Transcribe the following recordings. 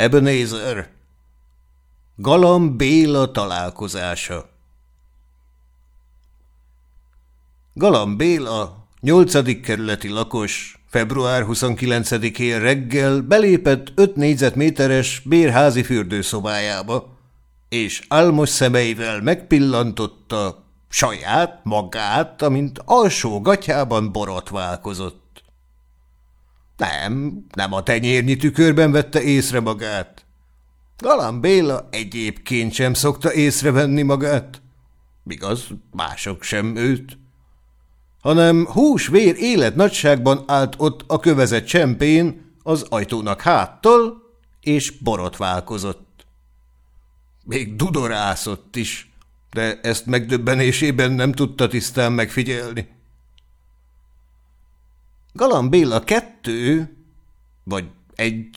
Ebenezer Galam Béla találkozása Galam Béla, 8. kerületi lakos, február 29-én reggel belépett 5 négyzetméteres bérházi fürdőszobájába, és álmos szemeivel megpillantotta saját magát, amint alsó gatyában borotválkozott. Nem, nem a tenyérnyi tükörben vette észre magát. Galán Béla egyébként sem szokta észrevenni magát, igaz, mások sem őt, hanem hús-vér élet nagyságban állt ott a kövezett csempén az ajtónak háttal, és borotválkozott. Még dudorászott is, de ezt megdöbbenésében nem tudta tisztán megfigyelni. Galam Béla kettő, vagy egy,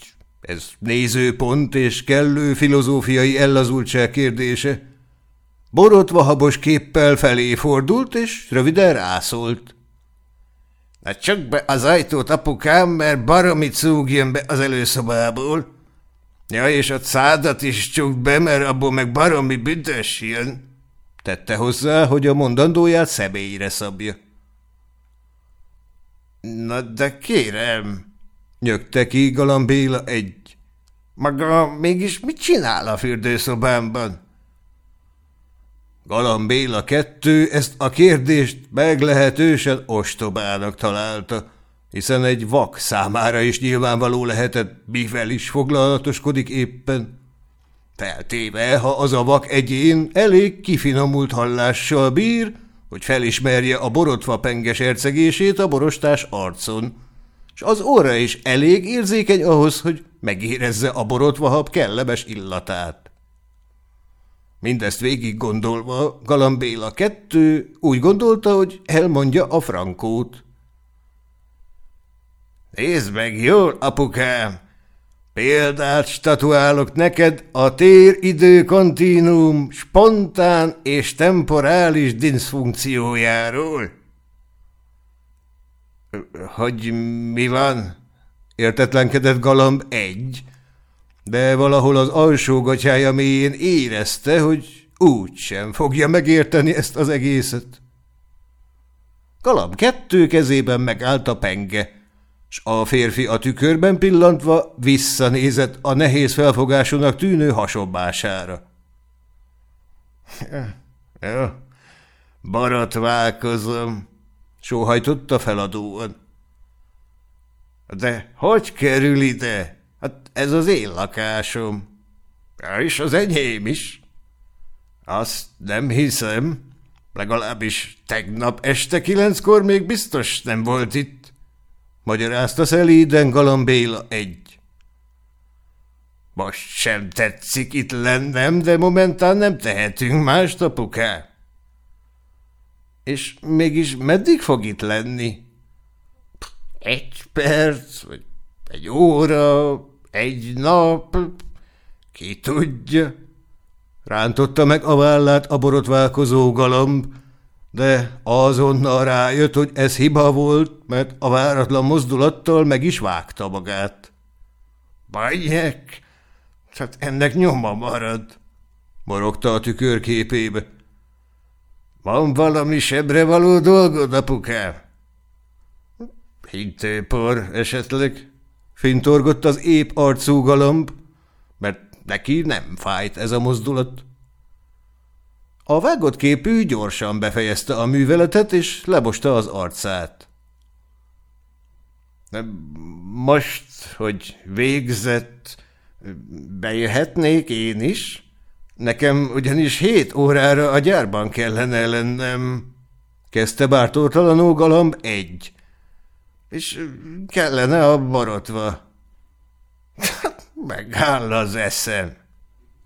ez nézőpont és kellő filozófiai ellazultság kérdése, borotva habos képpel felé fordult, és röviden rászólt. – Na csak be az ajtót, apukám, mert baromi cúg jön be az előszobából. Ja, és a szádat is csuk be, mert abból meg baromi büdös jön. Tette hozzá, hogy a mondandóját személyre szabja. Na de kérem, nyögte ki Galambéla egy. Maga mégis mit csinál a fürdőszobámban? Galambéla kettő ezt a kérdést meglehetősen ostobának találta, hiszen egy vak számára is nyilvánvaló lehetett, mivel is foglalatoskodik éppen. Feltéve, ha az a vak egyén elég kifinomult hallással bír, hogy felismerje a borotva penges ercegését a borostás arcon, és az óra is elég érzékeny ahhoz, hogy megérezze a borotvahab kellemes illatát. Mindezt végig gondolva, Galambéla kettő úgy gondolta, hogy elmondja a frankót. Nézd meg jól, apukám! Példát statuálok neked a tér-idő kontinúm spontán és temporális dinszfunkciójáról. Hogy mi van? Értetlenkedett Galamb egy, de valahol az alsó gatyája mélyén érezte, hogy úgy sem fogja megérteni ezt az egészet. Galamb kettő kezében megállt a penge, s a férfi a tükörben pillantva visszanézett a nehéz felfogásúnak tűnő hasobbására. – Jó, baratválkozom, sóhajtotta feladóan. – De hogy kerül ide? Hát ez az én lakásom. Ja, és az enyém is. Azt nem hiszem. Legalábbis tegnap este kilenckor még biztos nem volt itt magyarázta szelíden Galambéla egy. Most sem tetszik itt lennem, de momentán nem tehetünk más, apuká. És mégis meddig fog itt lenni? Egy perc, vagy egy óra, egy nap, ki tudja. Rántotta meg a vállát a borotválkozó galamb, de azonnal rájött, hogy ez hiba volt, mert a váratlan mozdulattal meg is vágta magát. Bajek, hát ennek nyoma marad, morogta a tükör képébe. Van valami sebre való dolgod, apukám? Hintőpor esetleg, fintorgott az épp arcú galamb, mert neki nem fájt ez a mozdulat. A vágott képű gyorsan befejezte a műveletet, és lebosta az arcát. Most, hogy végzett, bejöhetnék én is? Nekem ugyanis hét órára a gyárban kellene lennem. Kezdte bártótalanul galamb egy. És kellene a barotva. Megáll az eszem.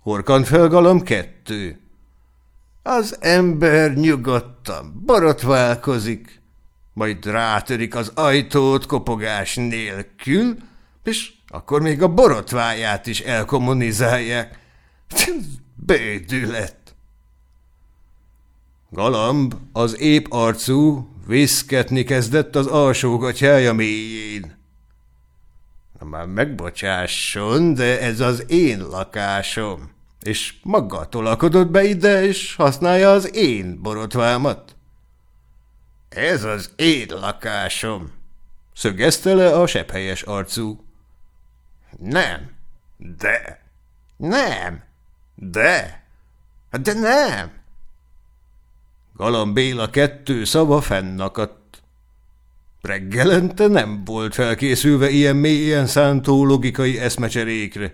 Horkant fel galamb kettő. Az ember nyugodtan borotválkozik, majd rátörik az ajtót kopogás nélkül, és akkor még a borotváját is elkommunizálják. Bődület! Galamb, az épp arcú, viszketni kezdett az alsó gatyája mélyén. Már megbocsásson, de ez az én lakásom, és maga tolakodott be ide, és használja az én borotvámat. Ez az én lakásom, szögezte le a sepphelyes arcú. Nem, de, nem, de, de nem. Galam Béla kettő szava fennakadt. Reggelente nem volt felkészülve ilyen mélyen szántó logikai eszmecserékre.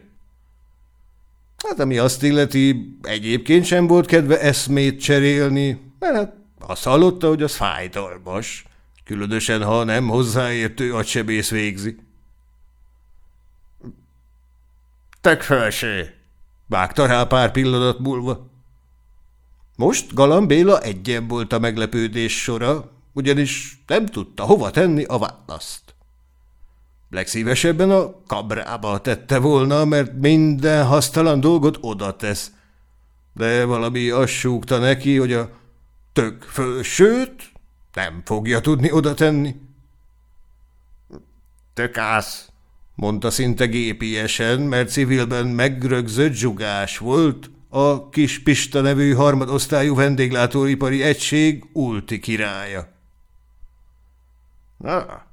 Hát ami azt illeti, egyébként sem volt kedve eszmét cserélni, mert hát azt hallotta, hogy az fájdalmas, különösen, ha nem hozzáértő agysebész végzi. Tek felső! vágta rá pár pillanat múlva. Most Galam Béla egyen volt a meglepődés sora, ugyanis nem tudta hova tenni a választ. Legszívesebben a kabrába tette volna, mert minden hasztalan dolgot oda tesz, de valami azt súgta neki, hogy a tök fölsőt nem fogja tudni oda tenni. Tökász, mondta szinte gépiesen, mert civilben megrögzött zsugás volt, a Kis Pista nevű harmadosztályú vendéglátóipari egység ulti királya. Na,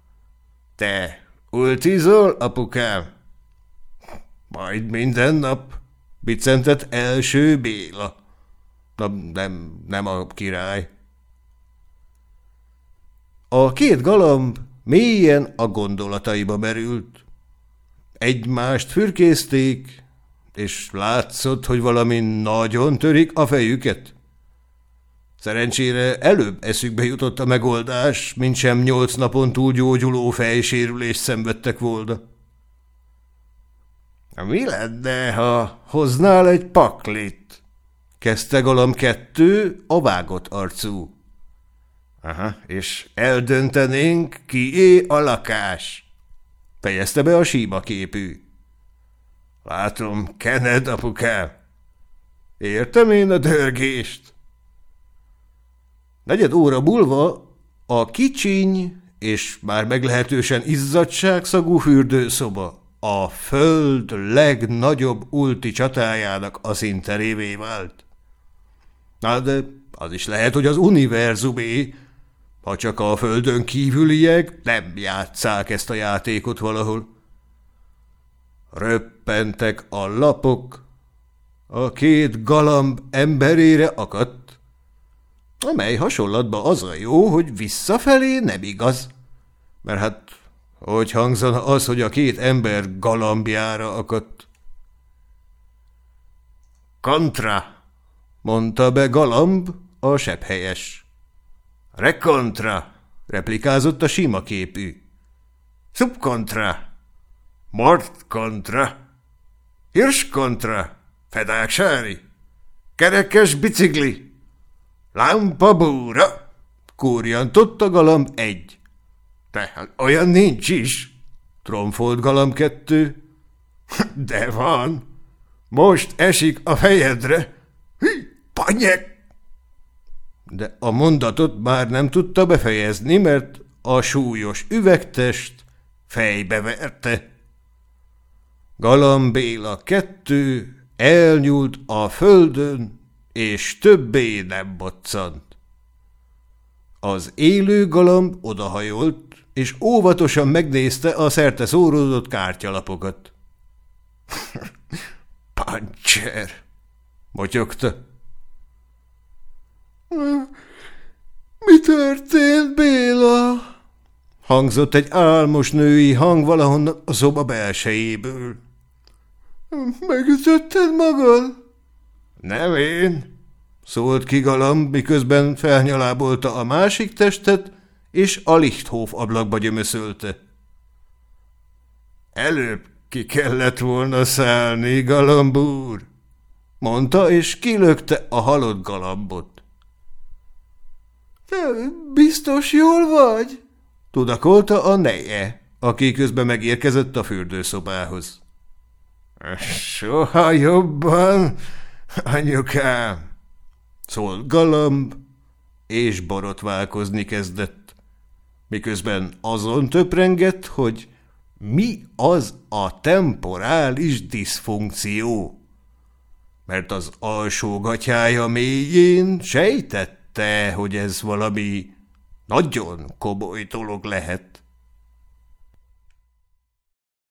te ultizol, apukám? Majd minden nap, bicentett első Béla. Na, nem, nem a király. A két galamb mélyen a gondolataiba merült. Egymást fürkészték, és látszott, hogy valami nagyon törik a fejüket. Szerencsére előbb eszükbe jutott a megoldás, mint sem nyolc napon túl gyógyuló fejsérülést szenvedtek volna. – Mi lenne, ha hoznál egy paklit? – kezdte Galam kettő, a vágott arcú. – Aha, és eldöntenénk, kié a lakás – fejezte be a síma képű. Látom, kened, apukám. Értem én a dörgést. Negyed óra múlva a kicsiny és már meglehetősen izzadságszagú fürdőszoba a föld legnagyobb ulti csatájának a szinterévé vált. Na de az is lehet, hogy az univerzumé, ha csak a földön kívüliek nem játszák ezt a játékot valahol. Röppentek a lapok, a két galamb emberére akadt, amely hasonlatban az a jó, hogy visszafelé nem igaz. Mert hát, hogy hangzana az, hogy a két ember galambjára akadt? Kontra, mondta be galamb, a sepphelyes. Rekontra, replikázott a sima képű. Subkontra, Mart kontra, Hirs kontra, Fedáksári, Kerekes bicikli, Lámpa búra, kúrjantott a galamb egy. Tehát olyan nincs is, tromfolt galamb kettő. De van, most esik a fejedre. Hí, panyek! De a mondatot már nem tudta befejezni, mert a súlyos üvegtest fejbe verte. Galambéla kettő elnyúlt a földön, és többé nem boccant. Az élő galamb odahajolt, és óvatosan megnézte a szerte szóródott kártyalapokat. – Pancser! – motyogta. – Mi történt, Béla? – hangzott egy álmos női hang valahonnan a szoba belsejéből. – Megütötted magad? Nem én, szólt ki Galamb, miközben felnyalábolta a másik testet, és a Lichthof ablakba gyömöszölte. Előbb ki kellett volna szállni, Galamb úr, mondta, és kilökte a halott galambot. Te biztos jól vagy? tudakolta a neje, aki közben megérkezett a fürdőszobához. Soha jobban, anyukám, szólt Galamb, és borotválkozni kezdett, miközben azon töprengett, hogy mi az a temporális diszfunkció? Mert az alsó gatyája mélyén sejtette, hogy ez valami nagyon komoly dolog lehet.